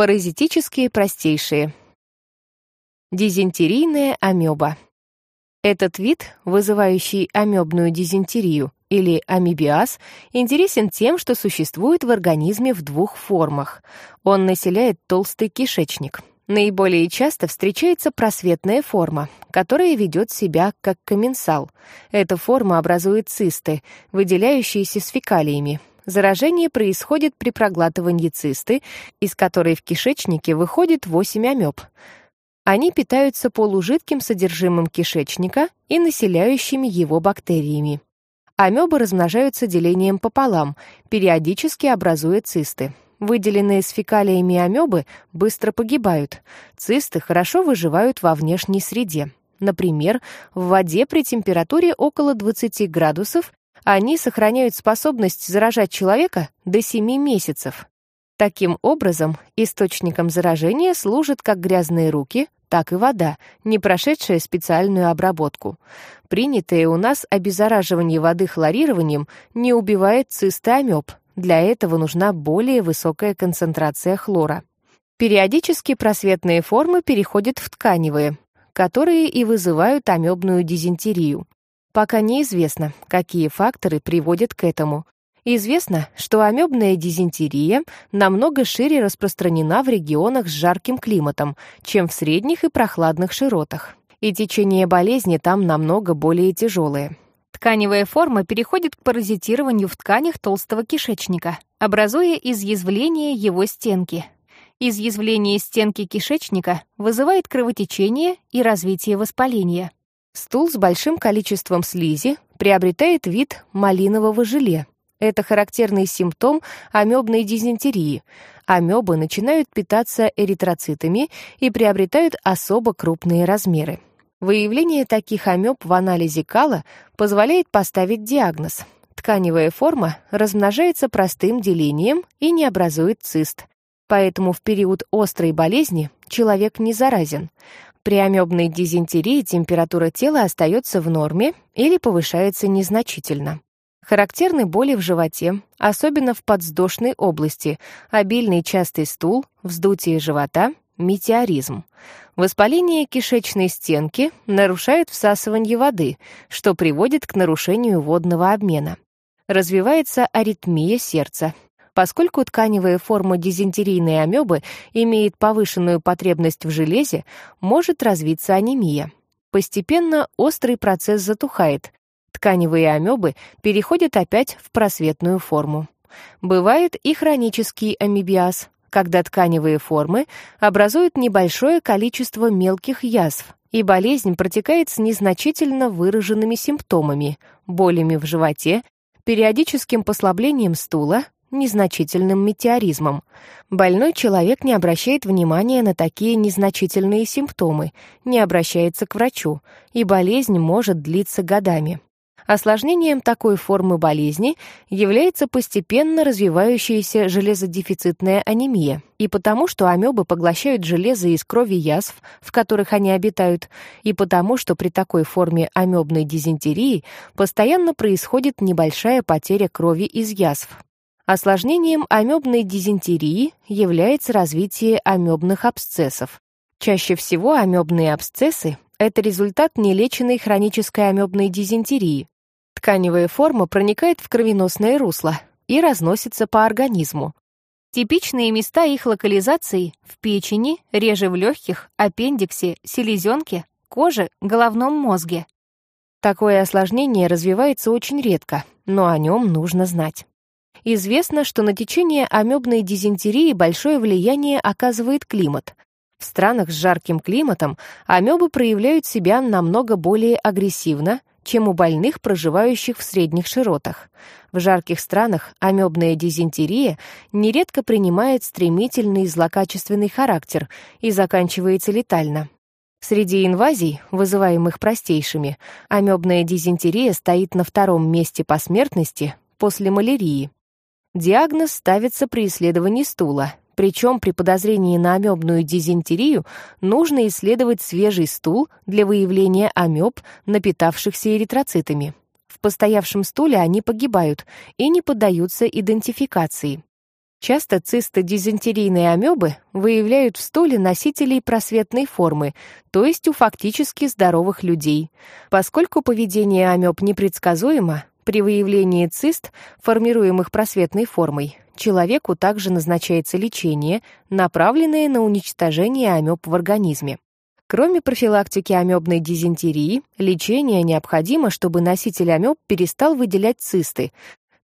Паразитические простейшие. Дизентерийная амеба. Этот вид, вызывающий амебную дизентерию или амебиаз, интересен тем, что существует в организме в двух формах. Он населяет толстый кишечник. Наиболее часто встречается просветная форма, которая ведет себя как комменсал. Эта форма образует цисты, выделяющиеся с фекалиями. Заражение происходит при проглатывании цисты, из которой в кишечнике выходит 8 амеб. Они питаются полужидким содержимым кишечника и населяющими его бактериями. Амебы размножаются делением пополам, периодически образуя цисты. Выделенные с фекалиями амебы быстро погибают. Цисты хорошо выживают во внешней среде. Например, в воде при температуре около 20 градусов они сохраняют способность заражать человека до 7 месяцев. Таким образом, источником заражения служат как грязные руки, так и вода, не прошедшая специальную обработку. Принятое у нас обеззараживание воды хлорированием не убивает цисты амеб. Для этого нужна более высокая концентрация хлора. Периодически просветные формы переходят в тканевые, которые и вызывают амебную дизентерию. Пока неизвестно, какие факторы приводят к этому. Известно, что амебная дизентерия намного шире распространена в регионах с жарким климатом, чем в средних и прохладных широтах. И течение болезни там намного более тяжелое. Тканевая форма переходит к паразитированию в тканях толстого кишечника, образуя изъязвление его стенки. Изъязвление стенки кишечника вызывает кровотечение и развитие воспаления. Стул с большим количеством слизи приобретает вид малинового желе, это характерный симптом амебной дизентерии. Амебы начинают питаться эритроцитами и приобретают особо крупные размеры. Выявление таких амеб в анализе кала позволяет поставить диагноз. Тканевая форма размножается простым делением и не образует цист. Поэтому в период острой болезни человек не заразен. При амебной дизентерии температура тела остается в норме или повышается незначительно. Характерны боли в животе, особенно в подвздошной области, обильный частый стул, вздутие живота, метеоризм. Воспаление кишечной стенки нарушает всасывание воды, что приводит к нарушению водного обмена. Развивается аритмия сердца. Поскольку тканевая форма дизентерийной амебы имеет повышенную потребность в железе, может развиться анемия. Постепенно острый процесс затухает, Тканевые амебы переходят опять в просветную форму. Бывает и хронический амебиаз, когда тканевые формы образуют небольшое количество мелких язв, и болезнь протекает с незначительно выраженными симптомами, болями в животе, периодическим послаблением стула, незначительным метеоризмом. Больной человек не обращает внимания на такие незначительные симптомы, не обращается к врачу, и болезнь может длиться годами. Осложнением такой формы болезни является постепенно развивающаяся железодефицитная анемия. И потому, что амебы поглощают железо из крови язв, в которых они обитают, и потому, что при такой форме амебной дизентерии постоянно происходит небольшая потеря крови из язв. Осложнением амебной дизентерии является развитие амебных абсцессов. Чаще всего амебные абсцессы — это результат нелеченной хронической амебной дизентерии, Тканевая форма проникает в кровеносное русло и разносится по организму. Типичные места их локализации — в печени, реже в легких, аппендиксе, селезенке, коже, головном мозге. Такое осложнение развивается очень редко, но о нем нужно знать. Известно, что на течение амебной дизентерии большое влияние оказывает климат. В странах с жарким климатом амебы проявляют себя намного более агрессивно, чем у больных, проживающих в средних широтах. В жарких странах амебная дизентерия нередко принимает стремительный злокачественный характер и заканчивается летально. Среди инвазий, вызываемых простейшими, амебная дизентерия стоит на втором месте по смертности после малярии. Диагноз ставится при исследовании стула, причем при подозрении на амебную дизентерию нужно исследовать свежий стул для выявления амеб, напитавшихся эритроцитами. В постоявшем стуле они погибают и не поддаются идентификации. Часто цистодизентерийные амебы выявляют в стуле носителей просветной формы, то есть у фактически здоровых людей. Поскольку поведение амеб непредсказуемо, при выявлении цист, формируемых просветной формой, человеку также назначается лечение, направленное на уничтожение амеб в организме. Кроме профилактики амебной дизентерии, лечение необходимо, чтобы носитель амеб перестал выделять цисты,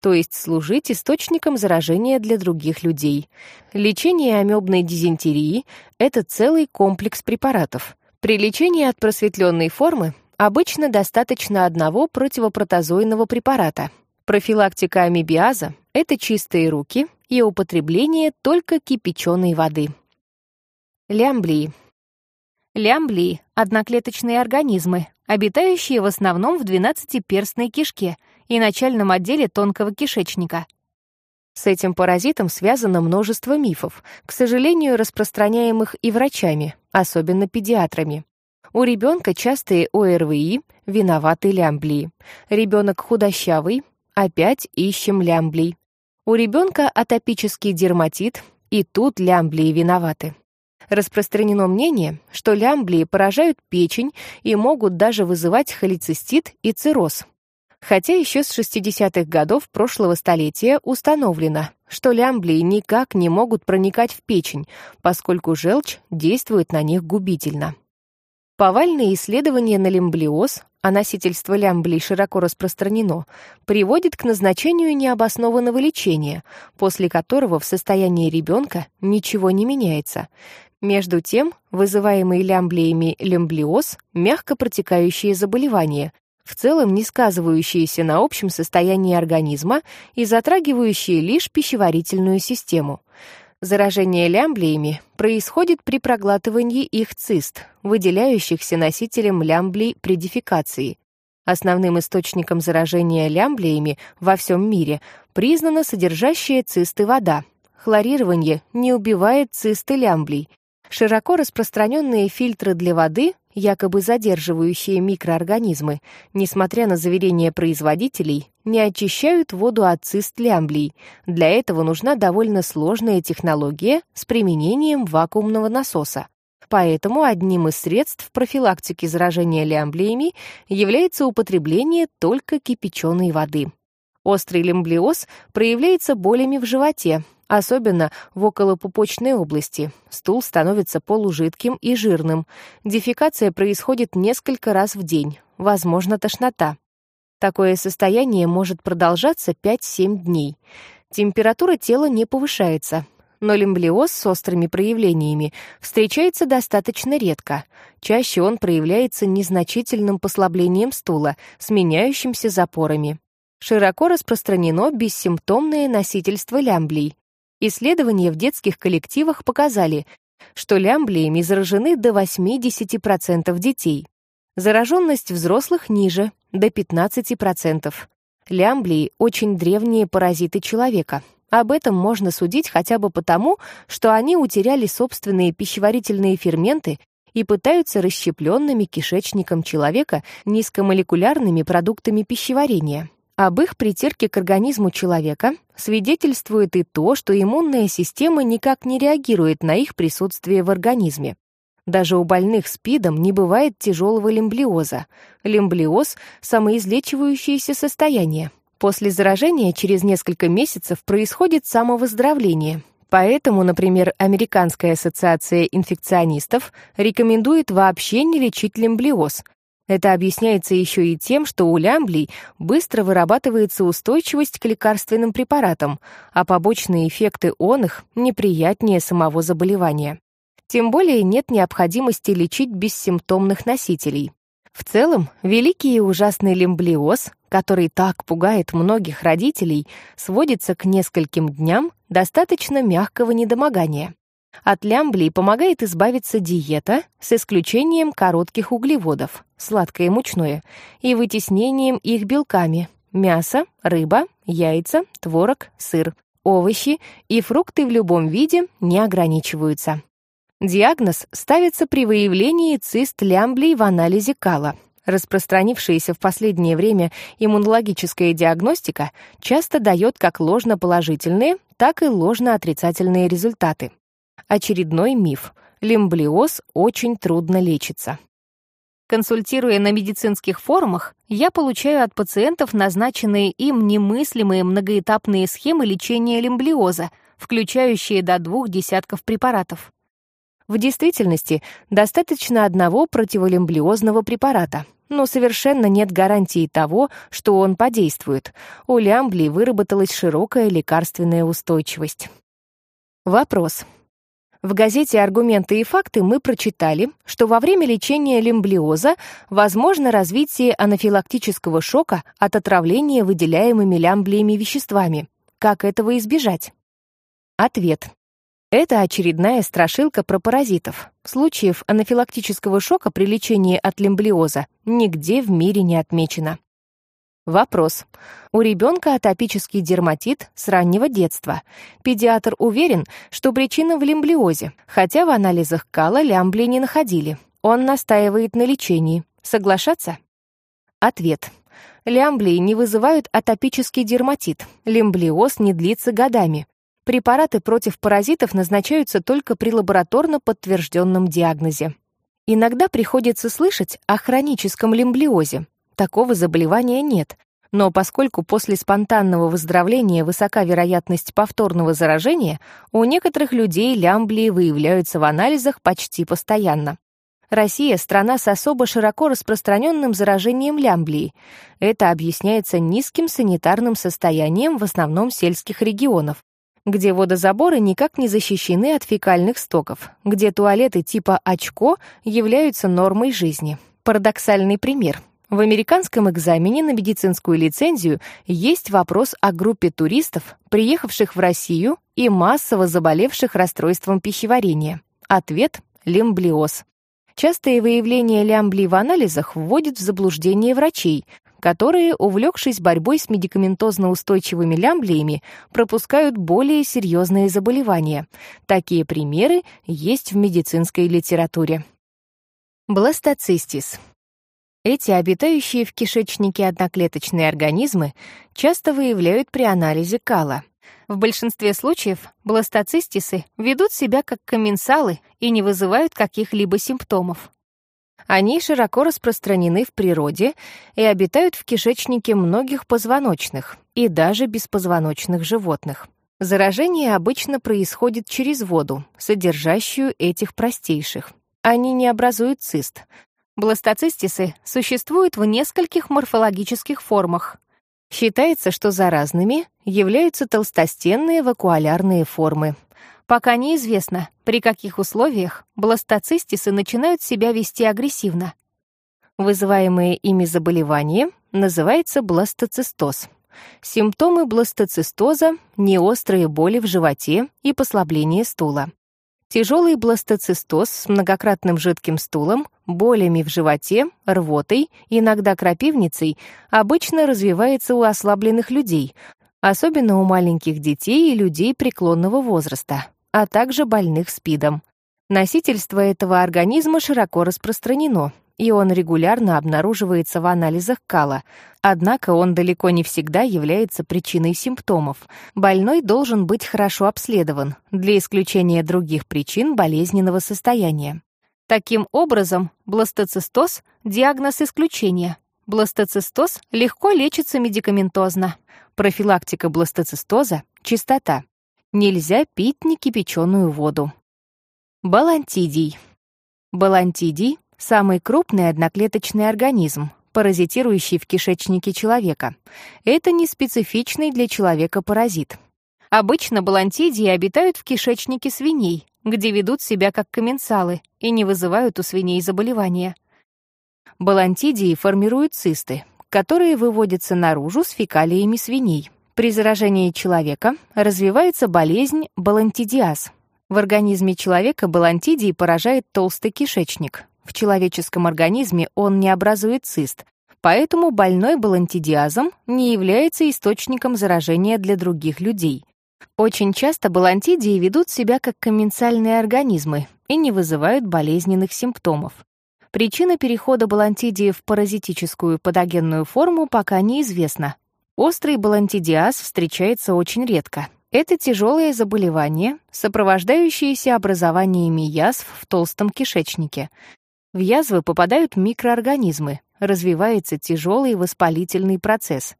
то есть служить источником заражения для других людей. Лечение амебной дизентерии — это целый комплекс препаратов. При лечении от просветленной формы обычно достаточно одного противопротозойного препарата. Профилактика амебиаза — это чистые руки и употребление только кипяченой воды. Лямблии. Лямблии — одноклеточные организмы, обитающие в основном в двенадцатиперстной кишке — и начальном отделе тонкого кишечника. С этим паразитом связано множество мифов, к сожалению, распространяемых и врачами, особенно педиатрами. У ребенка частые ОРВИ, виноваты лямблии. Ребенок худощавый, опять ищем лямблий. У ребенка атопический дерматит, и тут лямблии виноваты. Распространено мнение, что лямблии поражают печень и могут даже вызывать холецистит и цирроз, Хотя еще с 60-х годов прошлого столетия установлено, что лямблии никак не могут проникать в печень, поскольку желчь действует на них губительно. Повальные исследования на лямблиоз, а носительство лямблий широко распространено, приводит к назначению необоснованного лечения, после которого в состоянии ребенка ничего не меняется. Между тем, вызываемый лямблиями лямблиоз – мягко протекающее заболевание, в целом не сказывающиеся на общем состоянии организма и затрагивающие лишь пищеварительную систему. Заражение лямблиями происходит при проглатывании их цист, выделяющихся носителем лямблий при дефекации. Основным источником заражения лямблиями во всем мире признана содержащая цисты вода. Хлорирование не убивает цисты лямблий. Широко распространенные фильтры для воды якобы задерживающие микроорганизмы, несмотря на заверения производителей, не очищают воду от цист лямблий. Для этого нужна довольно сложная технология с применением вакуумного насоса. Поэтому одним из средств профилактики заражения лямблиями является употребление только кипяченой воды. Острый лямблиоз проявляется болями в животе, особенно в околопупочной области. Стул становится полужидким и жирным. Дефекация происходит несколько раз в день, возможно, тошнота. Такое состояние может продолжаться 5-7 дней. Температура тела не повышается, но лимблиоз с острыми проявлениями встречается достаточно редко. Чаще он проявляется незначительным послаблением стула, сменяющимся запорами. Широко распространено бессимптомное носительство лямблий. Исследования в детских коллективах показали, что лямблиями заражены до 80% детей. Зараженность взрослых ниже, до 15%. Лямблии — очень древние паразиты человека. Об этом можно судить хотя бы потому, что они утеряли собственные пищеварительные ферменты и пытаются расщепленными кишечником человека низкомолекулярными продуктами пищеварения. Об их притирке к организму человека свидетельствует и то, что иммунная система никак не реагирует на их присутствие в организме. Даже у больных СПИДом не бывает тяжелого лимблиоза. Лимблиоз — самоизлечивающееся состояние. После заражения через несколько месяцев происходит самовыздоровление. Поэтому, например, Американская ассоциация инфекционистов рекомендует вообще не лечить лимблиоз, это объясняется еще и тем, что у лямблей быстро вырабатывается устойчивость к лекарственным препаратам, а побочные эффекты он их неприятнее самого заболевания. Тем более нет необходимости лечить бессимптомных носителей. В целом, великий и ужасный лимблиоз, который так пугает многих родителей, сводится к нескольким дням достаточно мягкого недомогания. От лямблии помогает избавиться диета с исключением коротких углеводов, сладкое и мучное, и вытеснением их белками – мясо, рыба, яйца, творог, сыр, овощи и фрукты в любом виде не ограничиваются. Диагноз ставится при выявлении цист лямблий в анализе кала. Распространившаяся в последнее время иммунологическая диагностика часто дает как ложноположительные, так и ложноотрицательные результаты. Очередной миф. Лимблиоз очень трудно лечится. Консультируя на медицинских форумах, я получаю от пациентов назначенные им немыслимые многоэтапные схемы лечения лимблиоза, включающие до двух десятков препаратов. В действительности достаточно одного противолимблиозного препарата, но совершенно нет гарантии того, что он подействует. У лямблии выработалась широкая лекарственная устойчивость. Вопрос. В газете «Аргументы и факты» мы прочитали, что во время лечения лимблиоза возможно развитие анафилактического шока от отравления выделяемыми лямблиями веществами. Как этого избежать? Ответ. Это очередная страшилка про паразитов. Случаев анафилактического шока при лечении от лимблиоза нигде в мире не отмечено. Вопрос. У ребенка атопический дерматит с раннего детства. Педиатр уверен, что причина в лимблиозе, хотя в анализах кала лямблии не находили. Он настаивает на лечении. Соглашаться? Ответ. Лямблии не вызывают атопический дерматит. Лимблиоз не длится годами. Препараты против паразитов назначаются только при лабораторно подтвержденном диагнозе. Иногда приходится слышать о хроническом лимблиозе, Такого заболевания нет, но поскольку после спонтанного выздоровления высока вероятность повторного заражения, у некоторых людей лямблии выявляются в анализах почти постоянно. Россия — страна с особо широко распространенным заражением лямблии. Это объясняется низким санитарным состоянием в основном сельских регионов, где водозаборы никак не защищены от фекальных стоков, где туалеты типа «очко» являются нормой жизни. Парадоксальный пример — в американском экзамене на медицинскую лицензию есть вопрос о группе туристов, приехавших в Россию и массово заболевших расстройством пищеварения. Ответ — лимблиоз. Частое выявление лямблии в анализах вводит в заблуждение врачей, которые, увлекшись борьбой с медикаментозно устойчивыми лямблиями, пропускают более серьезные заболевания. Такие примеры есть в медицинской литературе. Бластоцистис эти обитающие в кишечнике одноклеточные организмы часто выявляют при анализе кала. В большинстве случаев бластоцистисы ведут себя как комменсалы и не вызывают каких-либо симптомов. Они широко распространены в природе и обитают в кишечнике многих позвоночных и даже беспозвоночных животных. Заражение обычно происходит через воду, содержащую этих простейших. Они не образуют цист, Бластоцистисы существуют в нескольких морфологических формах. Считается, что заразными являются толстостенные вакуолярные формы. Пока неизвестно, при каких условиях бластоцистисы начинают себя вести агрессивно. Вызываемое ими заболевание называется бластоцистоз. Симптомы бластоцистоза — неострые боли в животе и послабление стула. Тяжелый бластоцистоз с многократным жидким стулом, болями в животе, рвотой, иногда крапивницей, обычно развивается у ослабленных людей, особенно у маленьких детей и людей преклонного возраста, а также больных СПИДом. Носительство этого организма широко распространено, и он регулярно обнаруживается в анализах кала, однако он далеко не всегда является причиной симптомов. Больной должен быть хорошо обследован для исключения других причин болезненного состояния. Таким образом, бластоцистоз — диагноз исключения. Бластоцистоз легко лечится медикаментозно. Профилактика бластоцистоза — чистота. Нельзя пить некипяченую воду. Балантидий. Балантидий Самый крупный одноклеточный организм, паразитирующий в кишечнике человека. Это не специфичный для человека паразит. Обычно балантидии обитают в кишечнике свиней, где ведут себя как комменсалы и не вызывают у свиней заболевания. Балантидии формируют цисты, которые выводятся наружу с фекалиями свиней. При заражении человека развивается болезнь балантидиаз. В организме человека балантидии поражает толстый кишечник, в человеческом организме он не образует цист, поэтому больной балантидиазом не является источником заражения для других людей. Очень часто балантидии ведут себя как комменсальные организмы и не вызывают болезненных симптомов. Причина перехода балантидии в паразитическую патогенную форму пока неизвестна. Острый балантидиаз встречается очень редко. Это тяжелое заболевание, сопровождающееся образованиями язв в толстом кишечнике. В язвы попадают микроорганизмы, развивается тяжелый воспалительный процесс.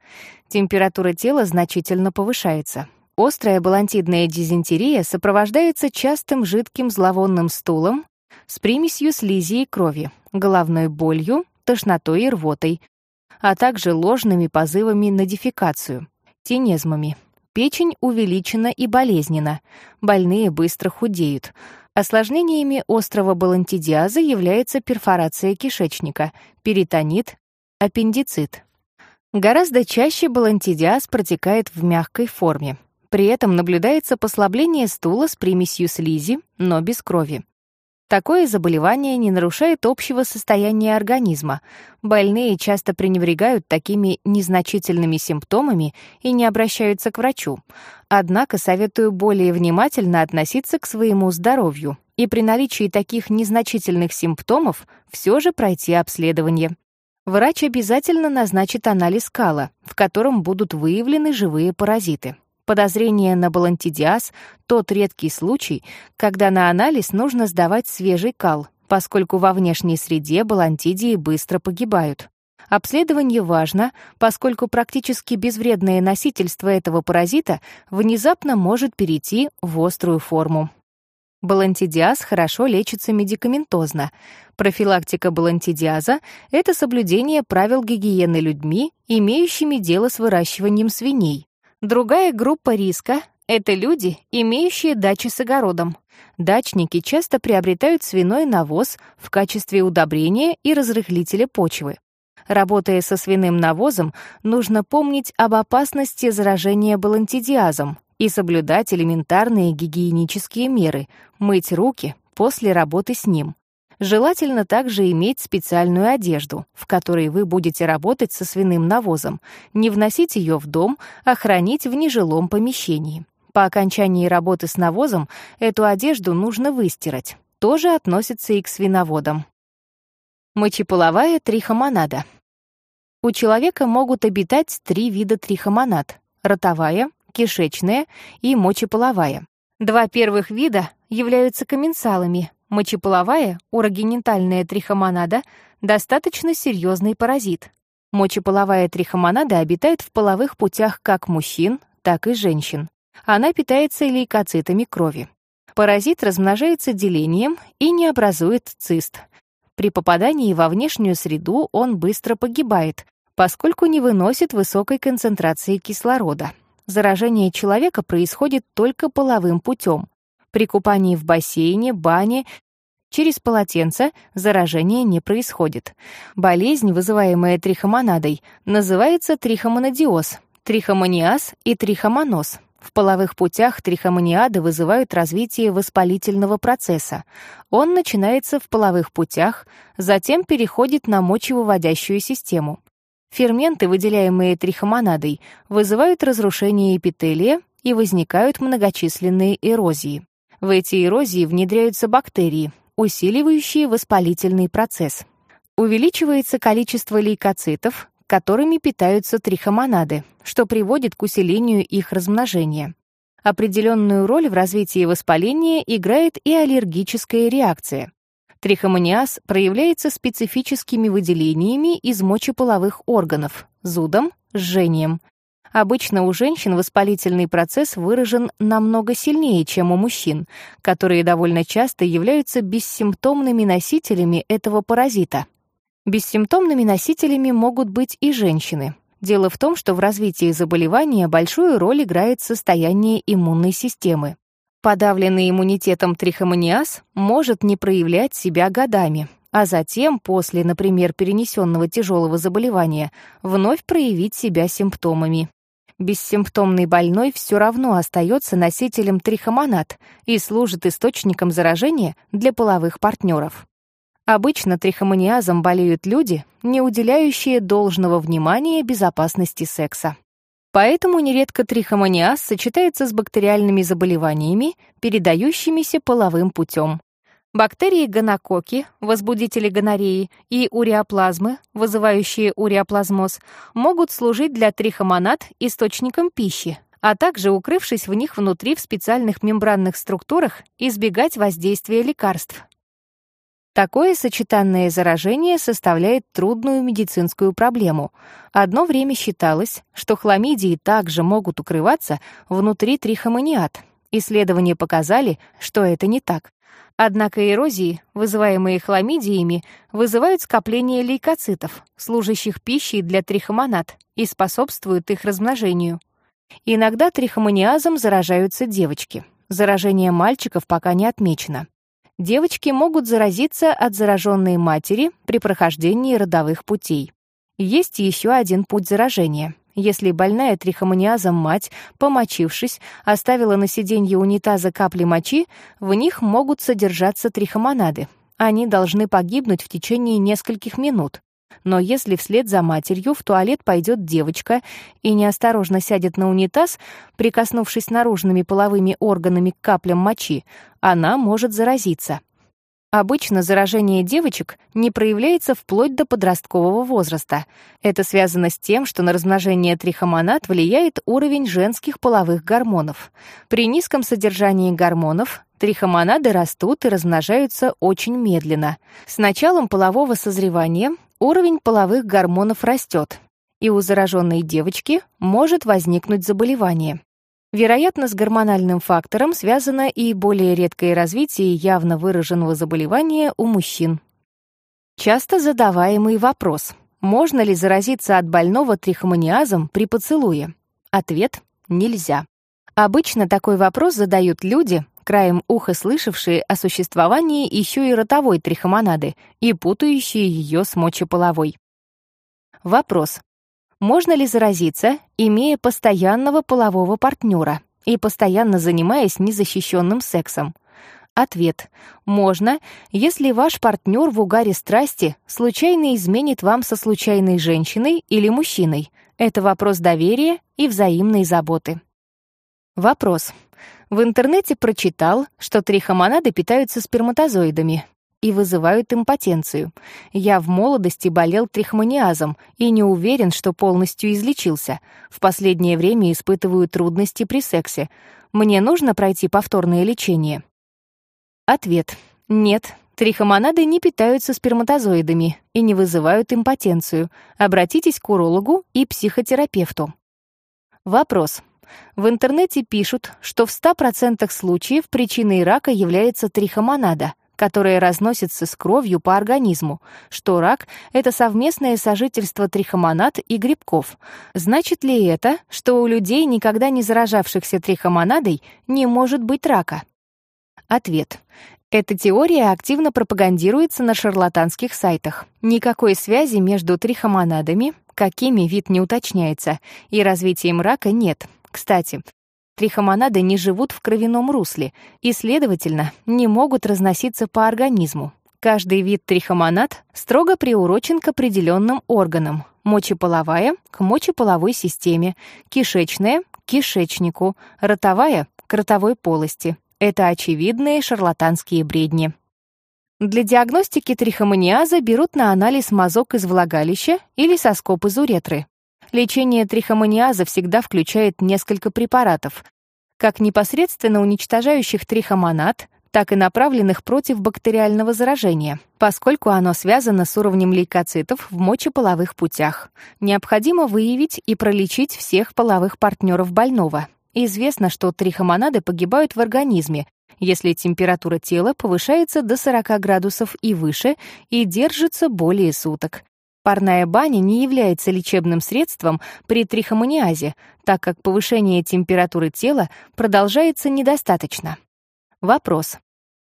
Температура тела значительно повышается. Острая балантидная дизентерия сопровождается частым жидким зловонным стулом с примесью слизи и крови, головной болью, тошнотой и рвотой, а также ложными позывами на дефекацию, тенезмами. Печень увеличена и болезненна, больные быстро худеют. Осложнениями острого балантидиаза является перфорация кишечника, перитонит, аппендицит. Гораздо чаще балантидиаз протекает в мягкой форме. При этом наблюдается послабление стула с примесью слизи, но без крови. Такое заболевание не нарушает общего состояния организма. Больные часто пренебрегают такими незначительными симптомами и не обращаются к врачу. Однако советую более внимательно относиться к своему здоровью и при наличии таких незначительных симптомов все же пройти обследование. Врач обязательно назначит анализ кала, в котором будут выявлены живые паразиты. Подозрение на балантидиаз — тот редкий случай, когда на анализ нужно сдавать свежий кал, поскольку во внешней среде балантидии быстро погибают. Обследование важно, поскольку практически безвредное носительство этого паразита внезапно может перейти в острую форму. Балантидиаз хорошо лечится медикаментозно. Профилактика балантидиаза — это соблюдение правил гигиены людьми, имеющими дело с выращиванием свиней, Другая группа риска — это люди, имеющие дачи с огородом. Дачники часто приобретают свиной навоз в качестве удобрения и разрыхлителя почвы. Работая со свиным навозом, нужно помнить об опасности заражения балантидиазом и соблюдать элементарные гигиенические меры — мыть руки после работы с ним. Желательно также иметь специальную одежду, в которой вы будете работать со свиным навозом, не вносить ее в дом, а хранить в нежилом помещении. По окончании работы с навозом эту одежду нужно выстирать. Тоже относится и к свиноводам. Мочеполовая трихомонада. У человека могут обитать три вида трихомонад — ротовая, кишечная и мочеполовая. Два первых вида являются комменсалами, Мочеполовая, урогенитальная трихомонада — достаточно серьезный паразит. Мочеполовая трихомонада обитает в половых путях как мужчин, так и женщин. Она питается лейкоцитами крови. Паразит размножается делением и не образует цист. При попадании во внешнюю среду он быстро погибает, поскольку не выносит высокой концентрации кислорода. Заражение человека происходит только половым путем. При купании в бассейне, бане Через полотенце заражение не происходит. Болезнь, вызываемая трихомонадой, называется трихомонадиоз, трихомониаз и трихомоноз. В половых путях трихомониады вызывают развитие воспалительного процесса. Он начинается в половых путях, затем переходит на мочевыводящую систему. Ферменты, выделяемые трихомонадой, вызывают разрушение эпителия и возникают многочисленные эрозии. В эти эрозии внедряются бактерии, усиливающие воспалительный процесс. Увеличивается количество лейкоцитов, которыми питаются трихомонады, что приводит к усилению их размножения. Определенную роль в развитии воспаления играет и аллергическая реакция. Трихомониаз проявляется специфическими выделениями из мочеполовых органов, зудом, жжением, Обычно у женщин воспалительный процесс выражен намного сильнее, чем у мужчин, которые довольно часто являются бессимптомными носителями этого паразита. Бессимптомными носителями могут быть и женщины. Дело в том, что в развитии заболевания большую роль играет состояние иммунной системы. Подавленный иммунитетом трихомониаз может не проявлять себя годами, а затем, после, например, перенесенного тяжелого заболевания, вновь проявить себя симптомами. Бессимптомный больной все равно остается носителем трихомонад и служит источником заражения для половых партнеров. Обычно трихомониазом болеют люди, не уделяющие должного внимания безопасности секса. Поэтому нередко трихомониаз сочетается с бактериальными заболеваниями, передающимися половым путем. Бактерии гонококи, возбудители гонореи, и уреоплазмы, вызывающие уреоплазмоз, могут служить для трихомонад источником пищи, а также, укрывшись в них внутри в специальных мембранных структурах, избегать воздействия лекарств. Такое сочетанное заражение составляет трудную медицинскую проблему. Одно время считалось, что хламидии также могут укрываться внутри трихомониат. Исследования показали, что это не так. Однако эрозии, вызываемые хламидиями, вызывают скопление лейкоцитов, служащих пищей для трихомонад, и способствуют их размножению. Иногда трихомониазом заражаются девочки. Заражение мальчиков пока не отмечено девочки могут заразиться от зараженной матери при прохождении родовых путей. Есть еще один путь заражения. Если больная трихомониазом мать, помочившись, оставила на сиденье унитаза капли мочи, в них могут содержаться трихомонады. Они должны погибнуть в течение нескольких минут. Но если вслед за матерью в туалет пойдет девочка и неосторожно сядет на унитаз, прикоснувшись наружными половыми органами к каплям мочи, она может заразиться. Обычно заражение девочек не проявляется вплоть до подросткового возраста. Это связано с тем, что на размножение трихомонад влияет уровень женских половых гормонов. При низком содержании гормонов трихомонады растут и размножаются очень медленно. С началом полового созревания уровень половых гормонов растет, и у зараженной девочки может возникнуть заболевание. Вероятно, с гормональным фактором связано и более редкое развитие явно выраженного заболевания у мужчин. Часто задаваемый вопрос — можно ли заразиться от больного трихомониазом при поцелуе? Ответ — нельзя. Обычно такой вопрос задают люди, краем уха слышавшие о существовании еще и ротовой трихомонады и путающие ее с мочеполовой. Вопрос. Можно ли заразиться, имея постоянного полового партнера и постоянно занимаясь незащищенным сексом? Ответ. Можно, если ваш партнер в угаре страсти случайно изменит вам со случайной женщиной или мужчиной. Это вопрос доверия и взаимной заботы. Вопрос. В интернете прочитал, что трихомонады питаются сперматозоидами и вызывают импотенцию. Я в молодости болел трихомониазом и не уверен, что полностью излечился. В последнее время испытываю трудности при сексе. Мне нужно пройти повторное лечение? Ответ. Нет, Трихомонады не питаются сперматозоидами и не вызывают импотенцию. Обратитесь к урологу и психотерапевту. Вопрос. В интернете пишут, что в 100% случаев причиной рака является трихомонада, которая разносится с кровью по организму, что рак — это совместное сожительство трихомонад и грибков. Значит ли это, что у людей, никогда не заражавшихся трихомонадой, не может быть рака? Ответ. Эта теория активно пропагандируется на шарлатанских сайтах. Никакой связи между трихомонадами, какими вид не уточняется, и развитием рака нет. Кстати, трихомонады не живут в кровяном русле и, следовательно, не могут разноситься по организму. Каждый вид трихомонад строго приурочен к определенным органам. Мочеполовая — к мочеполовой системе, кишечная — к кишечнику, ротовая — к ротовой полости. Это очевидные шарлатанские бредни. Для диагностики трихомониаза берут на анализ мазок из влагалища или соскоб из уретры. Лечение трихомониаза всегда включает несколько препаратов, как непосредственно уничтожающих трихомонад, так и направленных против бактериального заражения, поскольку оно связано с уровнем лейкоцитов в мочеполовых путях. Необходимо выявить и пролечить всех половых партнеров больного. Известно, что трихомонады погибают в организме, если температура тела повышается до 40 градусов и выше и держится более суток. Парная баня не является лечебным средством при трихомониазе, так как повышение температуры тела продолжается недостаточно. Вопрос.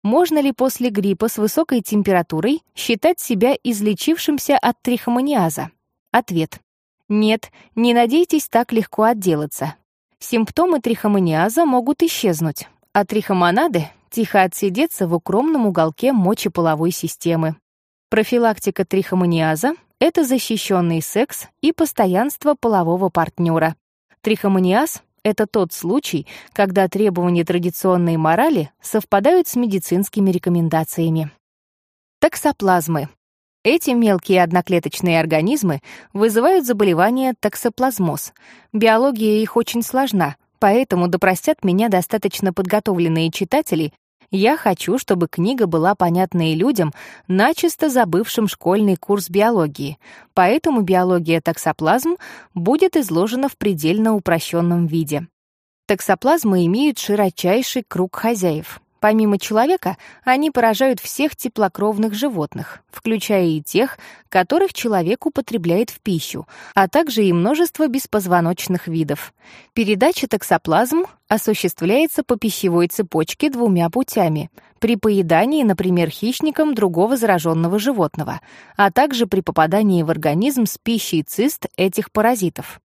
Можно ли после гриппа с высокой температурой считать себя излечившимся от трихомониаза? Ответ. Нет, не надейтесь так легко отделаться. Симптомы трихомониаза могут исчезнуть, а трихомонады тихо отсидеться в укромном уголке мочеполовой системы. Профилактика трихомониаза это защищенный секс и постоянство полового партнера. Трихомониаз — это тот случай, когда требования традиционной морали совпадают с медицинскими рекомендациями. Токсоплазмы. Эти мелкие одноклеточные организмы вызывают заболевание токсоплазмоз. Биология их очень сложна, поэтому да простят меня достаточно подготовленные читатели, я хочу, чтобы книга была понятна и людям, начисто забывшим школьный курс биологии, поэтому биология токсоплазм будет изложена в предельно упрощенном виде. Токсоплазмы имеют широчайший круг хозяев. Помимо человека, они поражают всех теплокровных животных, включая и тех, которых человек употребляет в пищу, а также и множество беспозвоночных видов. Передача токсоплазм осуществляется по пищевой цепочке двумя путями — при поедании, например, хищником другого зараженного животного, а также при попадании в организм с пищей цист этих паразитов.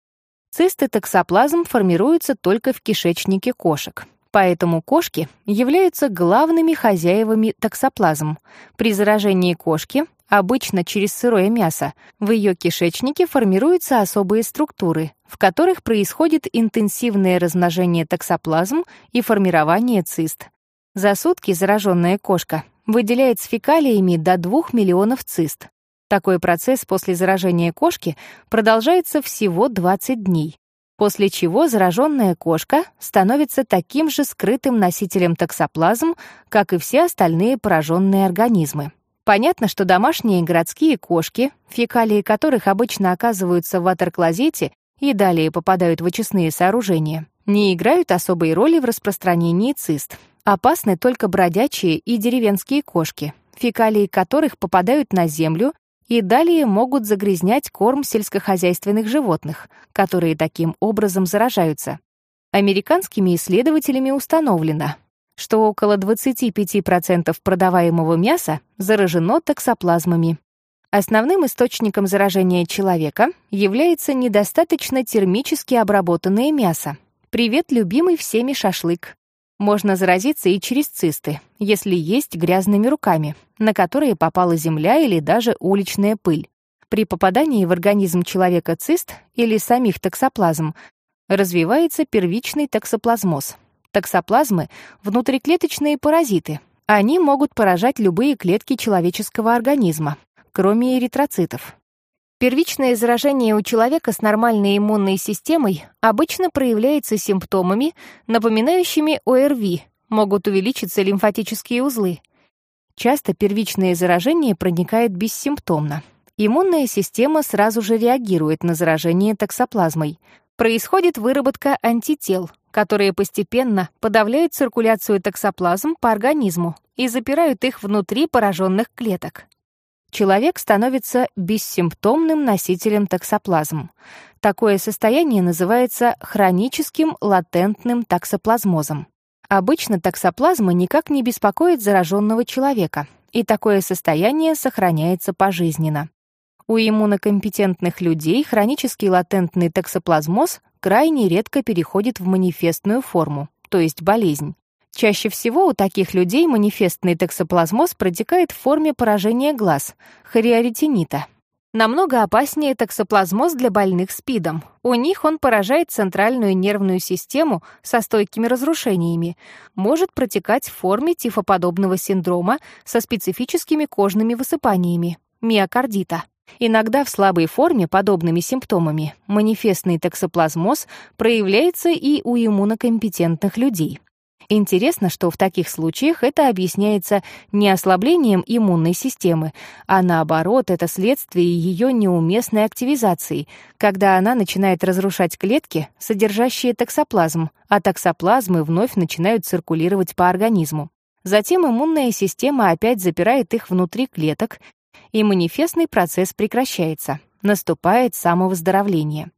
Цисты токсоплазм формируются только в кишечнике кошек. Поэтому кошки являются главными хозяевами токсоплазм. При заражении кошки, обычно через сырое мясо, в ее кишечнике формируются особые структуры, в которых происходит интенсивное размножение токсоплазм и формирование цист. За сутки зараженная кошка выделяет с фекалиями до 2 миллионов цист. Такой процесс после заражения кошки продолжается всего 20 дней после чего зараженная кошка становится таким же скрытым носителем токсоплазм, как и все остальные пораженные организмы. Понятно, что домашние городские кошки, фекалии которых обычно оказываются в ватерклозете и далее попадают в очистные сооружения, не играют особой роли в распространении цист. Опасны только бродячие и деревенские кошки, фекалии которых попадают на землю и далее могут загрязнять корм сельскохозяйственных животных, которые таким образом заражаются. Американскими исследователями установлено, что около 25% продаваемого мяса заражено токсоплазмами. Основным источником заражения человека является недостаточно термически обработанное мясо. Привет, любимый всеми шашлык. Можно заразиться и через цисты, если есть грязными руками, на которые попала земля или даже уличная пыль. При попадании в организм человека цист или самих токсоплазм развивается первичный токсоплазмоз. Токсоплазмы — внутриклеточные паразиты. Они могут поражать любые клетки человеческого организма, кроме эритроцитов. Первичное заражение у человека с нормальной иммунной системой обычно проявляется симптомами, напоминающими ОРВИ, могут увеличиться лимфатические узлы. Часто первичное заражение проникает бессимптомно. Иммунная система сразу же реагирует на заражение токсоплазмой. Происходит выработка антител, которые постепенно подавляют циркуляцию токсоплазм по организму и запирают их внутри пораженных клеток человек становится бессимптомным носителем токсоплазм. Такое состояние называется хроническим латентным токсоплазмозом. Обычно токсоплазма никак не беспокоит зараженного человека, и такое состояние сохраняется пожизненно. У иммунокомпетентных людей хронический латентный токсоплазмоз крайне редко переходит в манифестную форму, то есть болезнь. Чаще всего у таких людей манифестный токсоплазмоз протекает в форме поражения глаз, хориоретинита. Намного опаснее токсоплазмоз для больных СПИДом. У них он поражает центральную нервную систему со стойкими разрушениями, может протекать в форме тифоподобного синдрома со специфическими кожными высыпаниями, миокардита. Иногда в слабой форме подобными симптомами манифестный токсоплазмоз проявляется и у иммунокомпетентных людей. Интересно, что в таких случаях это объясняется не ослаблением иммунной системы, а наоборот, это следствие ее неуместной активизации, когда она начинает разрушать клетки, содержащие токсоплазм, а токсоплазмы вновь начинают циркулировать по организму. Затем иммунная система опять запирает их внутри клеток, и манифестный процесс прекращается. Наступает самовыздоровление.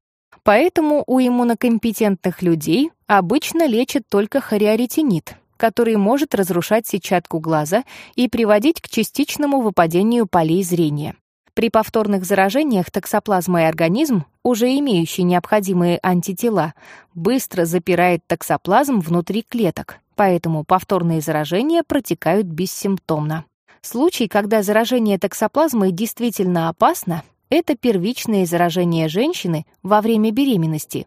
Поэтому у иммунокомпетентных людей обычно лечат только хориоретинит, который может разрушать сетчатку глаза и приводить к частичному выпадению полей зрения. При повторных заражениях токсоплазмой организм, уже имеющий необходимые антитела, быстро запирает токсоплазм внутри клеток, поэтому повторные заражения протекают бессимптомно. Случай, когда заражение токсоплазмой действительно опасно, это первичное заражение женщины во время беременности.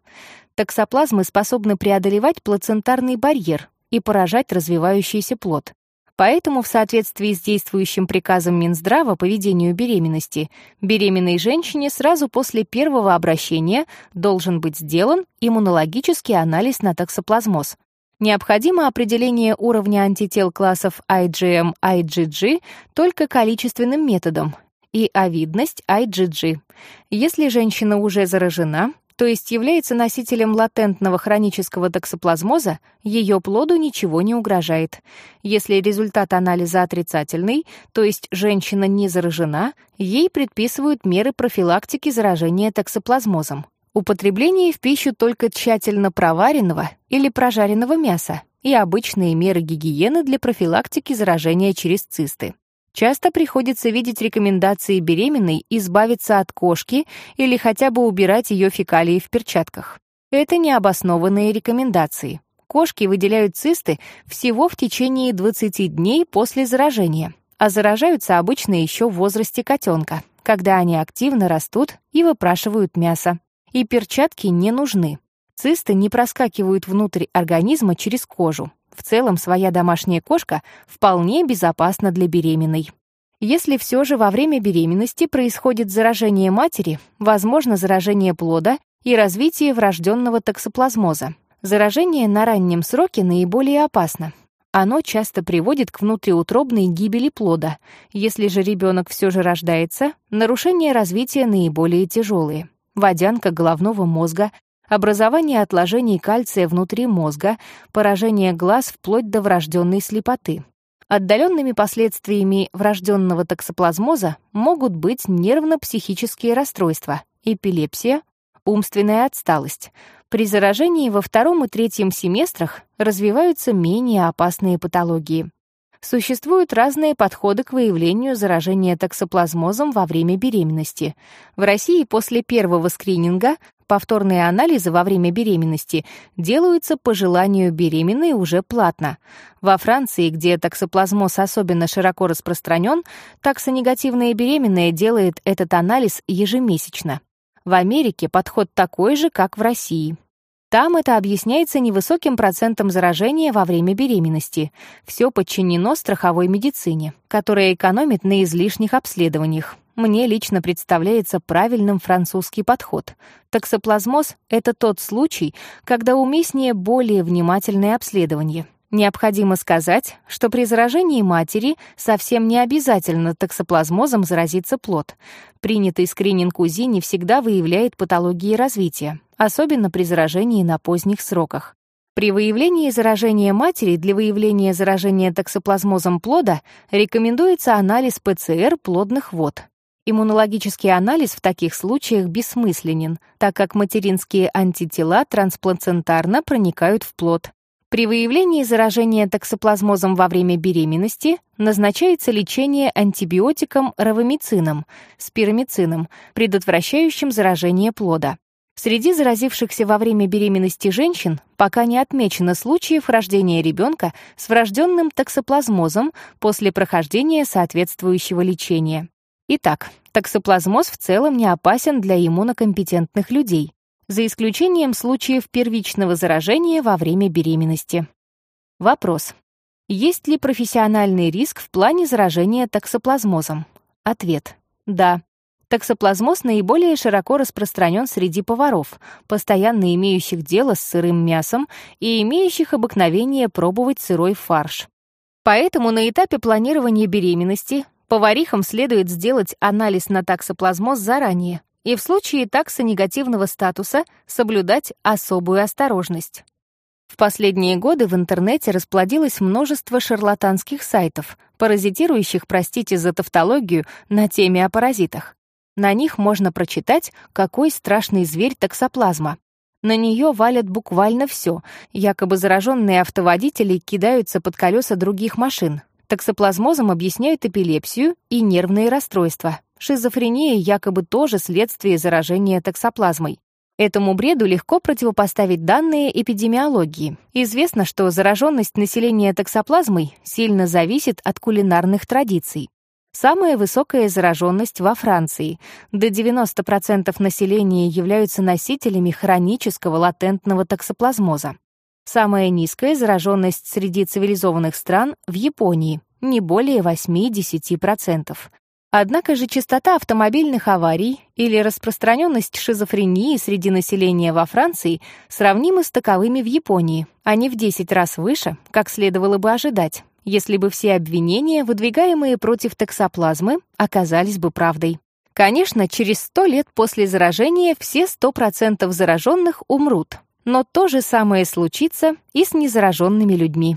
Токсоплазмы способны преодолевать плацентарный барьер и поражать развивающийся плод. Поэтому в соответствии с действующим приказом Минздрава по ведению беременности, беременной женщине сразу после первого обращения должен быть сделан иммунологический анализ на токсоплазмоз. Необходимо определение уровня антител классов IgM, IgG только количественным методом и овидность IgG. Если женщина уже заражена, то есть является носителем латентного хронического токсоплазмоза, ее плоду ничего не угрожает. Если результат анализа отрицательный, то есть женщина не заражена, ей предписывают меры профилактики заражения токсоплазмозом. Употребление в пищу только тщательно проваренного или прожаренного мяса и обычные меры гигиены для профилактики заражения через цисты. Часто приходится видеть рекомендации беременной избавиться от кошки или хотя бы убирать ее фекалии в перчатках. Это необоснованные рекомендации. Кошки выделяют цисты всего в течение 20 дней после заражения, а заражаются обычно еще в возрасте котенка, когда они активно растут и выпрашивают мясо. И перчатки не нужны. Цисты не проскакивают внутрь организма через кожу, в целом, своя домашняя кошка вполне безопасна для беременной. Если все же во время беременности происходит заражение матери, возможно заражение плода и развитие врожденного токсоплазмоза. Заражение на раннем сроке наиболее опасно. Оно часто приводит к внутриутробной гибели плода. Если же ребенок все же рождается, нарушения развития наиболее тяжелые. Водянка головного мозга, образование отложений кальция внутри мозга, поражение глаз вплоть до врожденной слепоты. Отдаленными последствиями врожденного токсоплазмоза могут быть нервно-психические расстройства, эпилепсия, умственная отсталость. При заражении во втором и третьем семестрах развиваются менее опасные патологии. Существуют разные подходы к выявлению заражения токсоплазмозом во время беременности. В России после первого скрининга Повторные анализы во время беременности делаются по желанию беременной уже платно. Во Франции, где токсоплазмоз особенно широко распространен, таксонегативная беременная делает этот анализ ежемесячно. В Америке подход такой же, как в России. Там это объясняется невысоким процентом заражения во время беременности. Все подчинено страховой медицине, которая экономит на излишних обследованиях. Мне лично представляется правильным французский подход. Токсоплазмоз — это тот случай, когда уместнее более внимательное обследование. Необходимо сказать, что при заражении матери совсем не обязательно токсоплазмозом заразиться плод. Принятый скрининг УЗИ не всегда выявляет патологии развития, особенно при заражении на поздних сроках. При выявлении заражения матери для выявления заражения токсоплазмозом плода рекомендуется анализ ПЦР плодных вод. Иммунологический анализ в таких случаях бессмысленен, так как материнские антитела трансплацентарно проникают в плод. При выявлении заражения токсоплазмозом во время беременности назначается лечение антибиотиком равомицином, спиромицином, предотвращающим заражение плода. Среди заразившихся во время беременности женщин пока не отмечено случаев рождения ребенка с врожденным токсоплазмозом после прохождения соответствующего лечения. Итак, токсоплазмоз в целом не опасен для иммунокомпетентных людей, за исключением случаев первичного заражения во время беременности. Вопрос. Есть ли профессиональный риск в плане заражения токсоплазмозом? Ответ. Да. Токсоплазмоз наиболее широко распространен среди поваров, постоянно имеющих дело с сырым мясом и имеющих обыкновение пробовать сырой фарш. Поэтому на этапе планирования беременности Поварихам следует сделать анализ на таксоплазмоз заранее и в случае такса негативного статуса соблюдать особую осторожность. В последние годы в интернете расплодилось множество шарлатанских сайтов, паразитирующих, простите за тавтологию, на теме о паразитах. На них можно прочитать, какой страшный зверь таксоплазма. На нее валят буквально все, якобы зараженные автоводители кидаются под колеса других машин, Токсоплазмозом объясняют эпилепсию и нервные расстройства. Шизофрения якобы тоже следствие заражения токсоплазмой. Этому бреду легко противопоставить данные эпидемиологии. Известно, что зараженность населения токсоплазмой сильно зависит от кулинарных традиций. Самая высокая зараженность во Франции. До 90% населения являются носителями хронического латентного токсоплазмоза. Самая низкая зараженность среди цивилизованных стран в Японии, не более 8-10%. Однако же частота автомобильных аварий или распространенность шизофрении среди населения во Франции сравнимы с таковыми в Японии, не в 10 раз выше, как следовало бы ожидать, если бы все обвинения, выдвигаемые против токсоплазмы, оказались бы правдой. Конечно, через 100 лет после заражения все 100% зараженных умрут, но то же самое случится и с незараженными людьми.